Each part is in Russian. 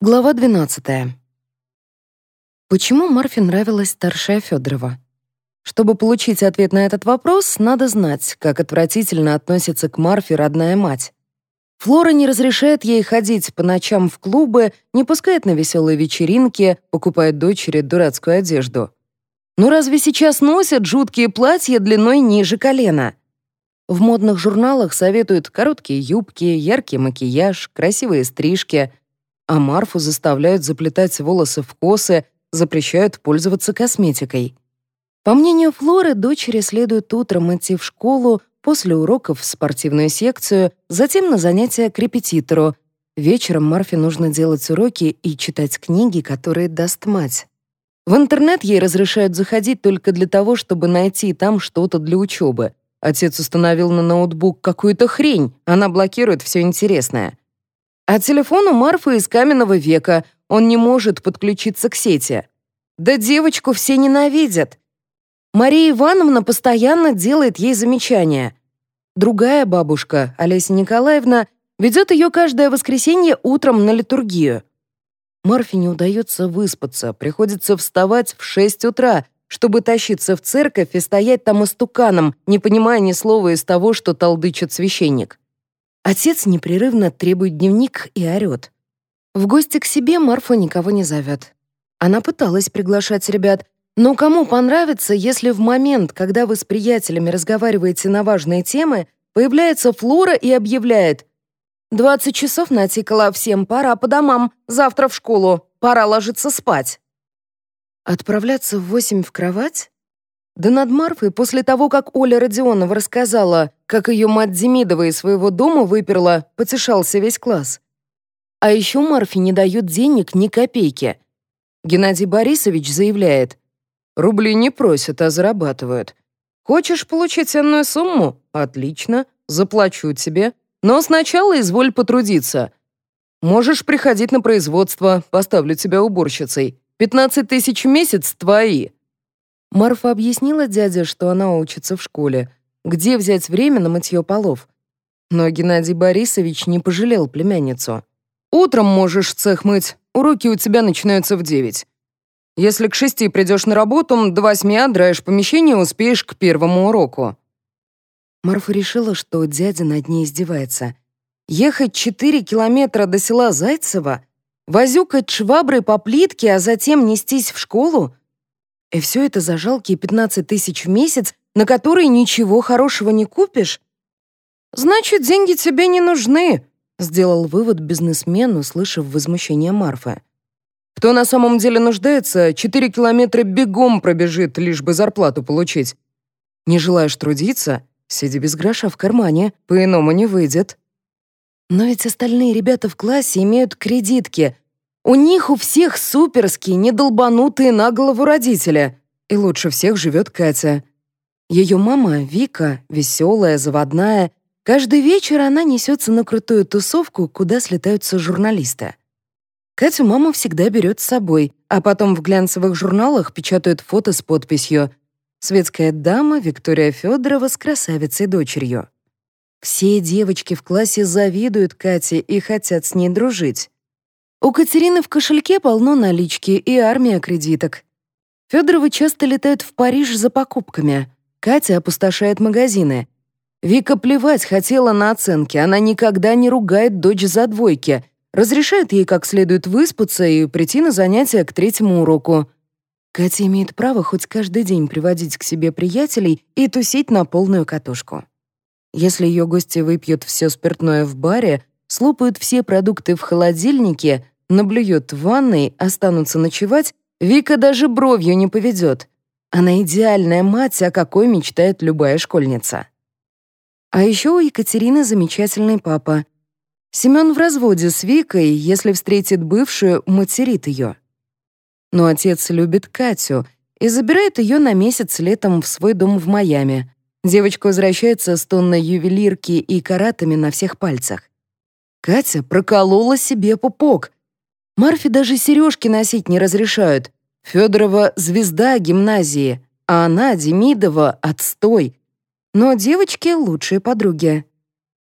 Глава 12. Почему Марфе нравилась старшая Федорова? Чтобы получить ответ на этот вопрос, надо знать, как отвратительно относится к Марфе родная мать. Флора не разрешает ей ходить по ночам в клубы, не пускает на веселые вечеринки, покупает дочери дурацкую одежду. Ну разве сейчас носят жуткие платья длиной ниже колена? В модных журналах советуют короткие юбки, яркий макияж, красивые стрижки — а Марфу заставляют заплетать волосы в косы, запрещают пользоваться косметикой. По мнению Флоры, дочери следует утром идти в школу, после уроков в спортивную секцию, затем на занятия к репетитору. Вечером Марфе нужно делать уроки и читать книги, которые даст мать. В интернет ей разрешают заходить только для того, чтобы найти там что-то для учебы. Отец установил на ноутбук какую-то хрень, она блокирует все интересное. А телефон у Марфы из каменного века, он не может подключиться к сети. Да девочку все ненавидят. Мария Ивановна постоянно делает ей замечания. Другая бабушка, Олеся Николаевна, ведет ее каждое воскресенье утром на литургию. Марфе не удается выспаться, приходится вставать в 6 утра, чтобы тащиться в церковь и стоять там истуканом, не понимая ни слова из того, что толдычит священник. Отец непрерывно требует дневник и орёт. В гости к себе Марфа никого не зовет. Она пыталась приглашать ребят, но кому понравится, если в момент, когда вы с приятелями разговариваете на важные темы, появляется Флора и объявляет «Двадцать часов натикало, всем пора по домам, завтра в школу, пора ложиться спать». Отправляться в восемь в кровать? Да над Марфой после того, как Оля Родионова рассказала, как ее мать Демидова из своего дома выперла, потешался весь класс. А еще Марфе не дают денег ни копейки. Геннадий Борисович заявляет, «Рубли не просят, а зарабатывают. Хочешь получить ценную сумму? Отлично, заплачу тебе. Но сначала изволь потрудиться. Можешь приходить на производство, поставлю тебя уборщицей. 15 тысяч в месяц твои». Марфа объяснила дяде, что она учится в школе. Где взять время на мытье полов? Но Геннадий Борисович не пожалел племянницу. «Утром можешь цех мыть, уроки у тебя начинаются в девять. Если к шести придешь на работу, до восьми отдраешь помещение и успеешь к первому уроку». Марфа решила, что дядя над ней издевается. Ехать четыре километра до села Зайцево, возюкать шваброй по плитке, а затем нестись в школу? И все это за жалкие 15 тысяч в месяц, на которые ничего хорошего не купишь? Значит, деньги тебе не нужны, сделал вывод бизнесмен, услышав возмущение Марфы. Кто на самом деле нуждается, 4 километра бегом пробежит, лишь бы зарплату получить. Не желаешь трудиться? Сиди без гроша в кармане, по-иному не выйдет. Но ведь остальные ребята в классе имеют кредитки, у них у всех суперские, недолбанутые на голову родители. И лучше всех живет Катя. Ее мама, Вика, веселая, заводная. Каждый вечер она несется на крутую тусовку, куда слетаются журналисты. Катю мама всегда берет с собой, а потом в глянцевых журналах печатают фото с подписью «Светская дама Виктория Федорова с красавицей-дочерью». Все девочки в классе завидуют Кате и хотят с ней дружить. У Катерины в кошельке полно налички и армия кредиток. Федоровы часто летают в Париж за покупками. Катя опустошает магазины. Вика плевать хотела на оценки, она никогда не ругает дочь за двойки, разрешает ей как следует выспаться и прийти на занятия к третьему уроку. Катя имеет право хоть каждый день приводить к себе приятелей и тусить на полную катушку. Если ее гости выпьют все спиртное в баре, слопают все продукты в холодильнике, наблюет в ванной, останутся ночевать, Вика даже бровью не поведет. Она идеальная мать, о какой мечтает любая школьница. А еще у Екатерины замечательный папа. Семен в разводе с Викой, если встретит бывшую, материт ее. Но отец любит Катю и забирает ее на месяц летом в свой дом в Майами. Девочка возвращается с тонной ювелирки и каратами на всех пальцах. Катя проколола себе пупок. Марфе даже сережки носить не разрешают. Федорова — звезда гимназии, а она, Демидова, — отстой. Но девочки — лучшие подруги.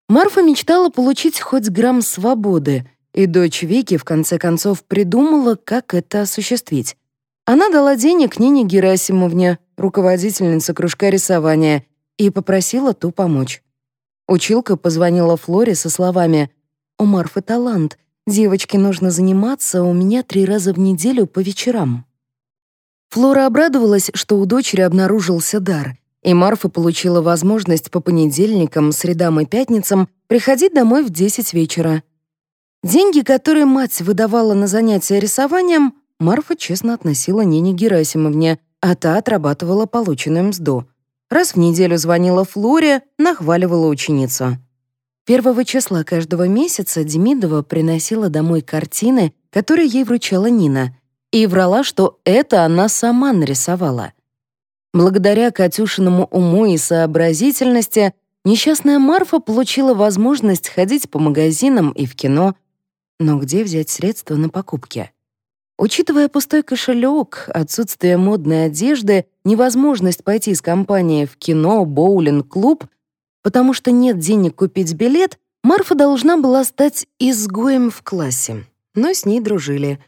Марфа мечтала получить хоть грамм свободы и дочь Вики в конце концов придумала, как это осуществить. Она дала денег Нине Герасимовне, руководительнице кружка рисования, и попросила ту помочь. Училка позвонила Флоре со словами «У Марфы талант. Девочке нужно заниматься у меня три раза в неделю по вечерам». Флора обрадовалась, что у дочери обнаружился дар, и Марфа получила возможность по понедельникам, средам и пятницам приходить домой в 10 вечера. Деньги, которые мать выдавала на занятия рисованием, Марфа честно относила Нине Герасимовне, а та отрабатывала полученную мзду. Раз в неделю звонила Флоре, нахваливала ученицу. Первого числа каждого месяца Демидова приносила домой картины, которые ей вручала Нина, и врала, что это она сама нарисовала. Благодаря Катюшиному уму и сообразительности несчастная Марфа получила возможность ходить по магазинам и в кино. Но где взять средства на покупки? Учитывая пустой кошелек, отсутствие модной одежды, невозможность пойти с компанией в кино, боулинг, клуб, потому что нет денег купить билет, Марфа должна была стать изгоем в классе. Но с ней дружили.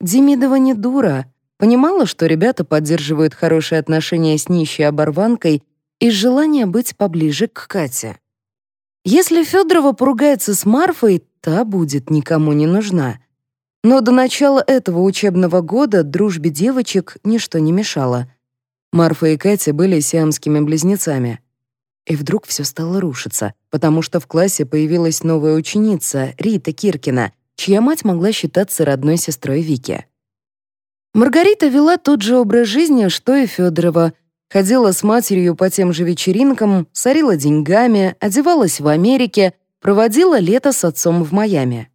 Демидова не дура, понимала, что ребята поддерживают хорошие отношения с нищей оборванкой из желания быть поближе к Кате. Если Федорова поругается с Марфой, та будет никому не нужна. Но до начала этого учебного года дружбе девочек ничто не мешало. Марфа и Катя были сиамскими близнецами. И вдруг все стало рушиться, потому что в классе появилась новая ученица, Рита Киркина, чья мать могла считаться родной сестрой Вики. Маргарита вела тот же образ жизни, что и Федорова. Ходила с матерью по тем же вечеринкам, сорила деньгами, одевалась в Америке, проводила лето с отцом в Майами.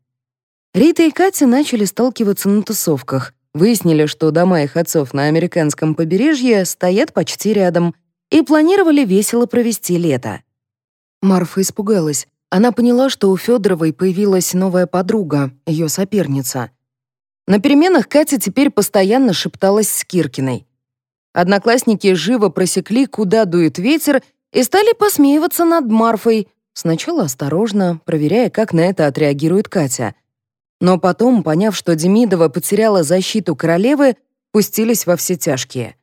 Рита и Катя начали сталкиваться на тусовках, выяснили, что дома их отцов на американском побережье стоят почти рядом, и планировали весело провести лето. Марфа испугалась. Она поняла, что у Федоровой появилась новая подруга, ее соперница — на переменах Катя теперь постоянно шепталась с Киркиной. Одноклассники живо просекли, куда дует ветер, и стали посмеиваться над Марфой, сначала осторожно, проверяя, как на это отреагирует Катя. Но потом, поняв, что Демидова потеряла защиту королевы, пустились во все тяжкие.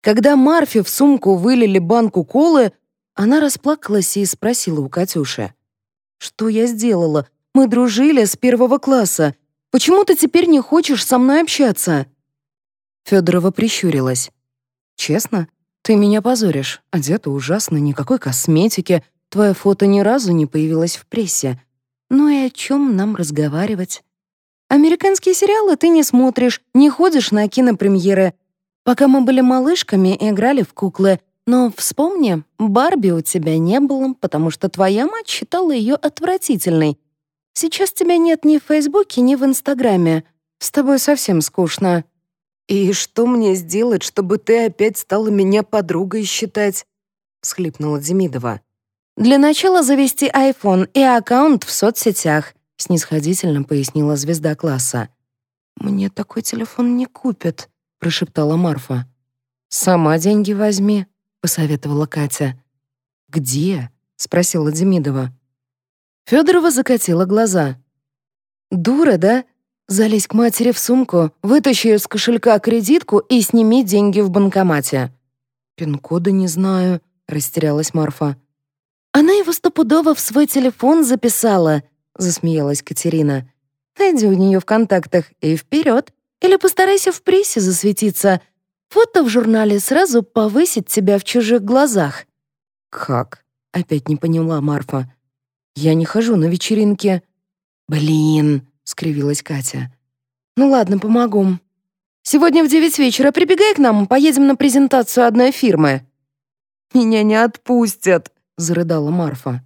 Когда Марфе в сумку вылили банку колы, она расплакалась и спросила у Катюши. «Что я сделала? Мы дружили с первого класса. Почему ты теперь не хочешь со мной общаться?» Федорова прищурилась. «Честно? Ты меня позоришь. Одета ужасно, никакой косметики. Твое фото ни разу не появилось в прессе. Ну и о чем нам разговаривать? Американские сериалы ты не смотришь, не ходишь на кинопремьеры. Пока мы были малышками, играли в куклы. Но вспомни, Барби у тебя не было, потому что твоя мать считала ее отвратительной. Сейчас тебя нет ни в Фейсбуке, ни в Инстаграме. С тобой совсем скучно». «И что мне сделать, чтобы ты опять стала меня подругой считать?» — всхлипнула Демидова. «Для начала завести iPhone и аккаунт в соцсетях», — снисходительно пояснила звезда класса. «Мне такой телефон не купят», — прошептала Марфа. «Сама деньги возьми», — посоветовала Катя. «Где?» — спросила Демидова. Федорова закатила глаза. «Дура, да? Залезь к матери в сумку, вытащи из кошелька кредитку и сними деньги в банкомате». «Пин-кода не знаю», — растерялась Марфа. «Она его стопудово в свой телефон записала», — засмеялась Катерина. «Найди у нее в контактах и вперед. Или постарайся в прессе засветиться. Фото в журнале сразу повысит тебя в чужих глазах». «Как?» — опять не поняла Марфа. Я не хожу на вечеринки». «Блин», — скривилась Катя. «Ну ладно, помогу. Сегодня в девять вечера прибегай к нам, поедем на презентацию одной фирмы». «Меня не отпустят», — зарыдала Марфа.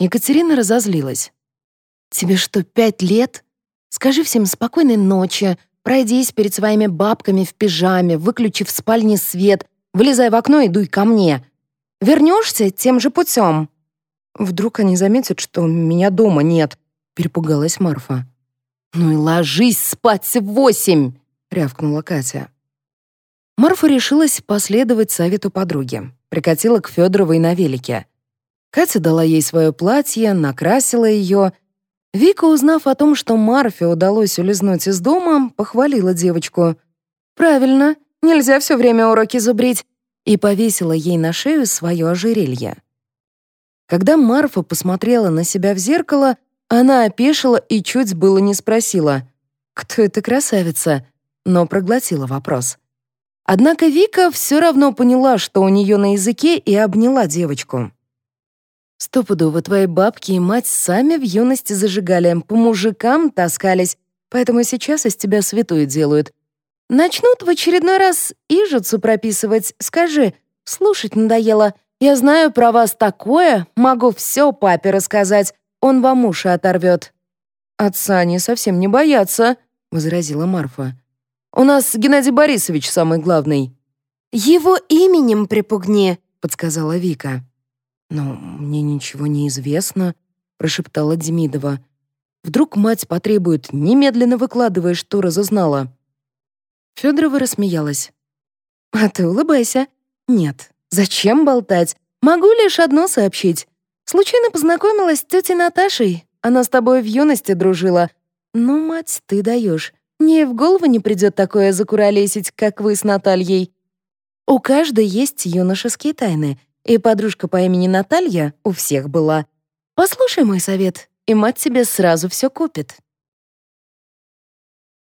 Екатерина разозлилась. «Тебе что, пять лет? Скажи всем спокойной ночи, пройдись перед своими бабками в пижаме, выключи в спальне свет, вылезай в окно и дуй ко мне. Вернешься тем же путем». Вдруг они заметят, что меня дома нет, перепугалась Марфа. Ну и ложись спать в восемь, рявкнула Катя. Марфа решилась последовать совету подруги. Прикатила к Федоровой на велике. Катя дала ей свое платье, накрасила ее. Вика, узнав о том, что Марфе удалось улизнуть из дома, похвалила девочку. «Правильно, нельзя все время уроки зубрить», и повесила ей на шею свое ожерелье. Когда Марфа посмотрела на себя в зеркало, она опешила и чуть было не спросила, «Кто эта красавица?» но проглотила вопрос. Однако Вика все равно поняла, что у нее на языке, и обняла девочку. Стопудово твои бабки и мать сами в юности зажигали, по мужикам таскались, поэтому сейчас из тебя святую делают. Начнут в очередной раз ижицу прописывать. Скажи, слушать надоело. Я знаю про вас такое, могу все папе рассказать. Он вам уши оторвет. Отца они совсем не боятся, возразила Марфа. У нас Геннадий Борисович самый главный». «Его именем припугни», — подсказала Вика. «Но мне ничего не известно», — прошептала Демидова. «Вдруг мать потребует, немедленно выкладывая, что разузнала». Федорова рассмеялась. «А ты улыбайся. Нет, зачем болтать? Могу лишь одно сообщить. Случайно познакомилась с тетей Наташей. Она с тобой в юности дружила. Ну, мать, ты даешь. Мне в голову не придет такое закуролесить, как вы с Натальей. У каждой есть юношеские тайны, и подружка по имени Наталья у всех была. Послушай мой совет, и мать тебе сразу все купит.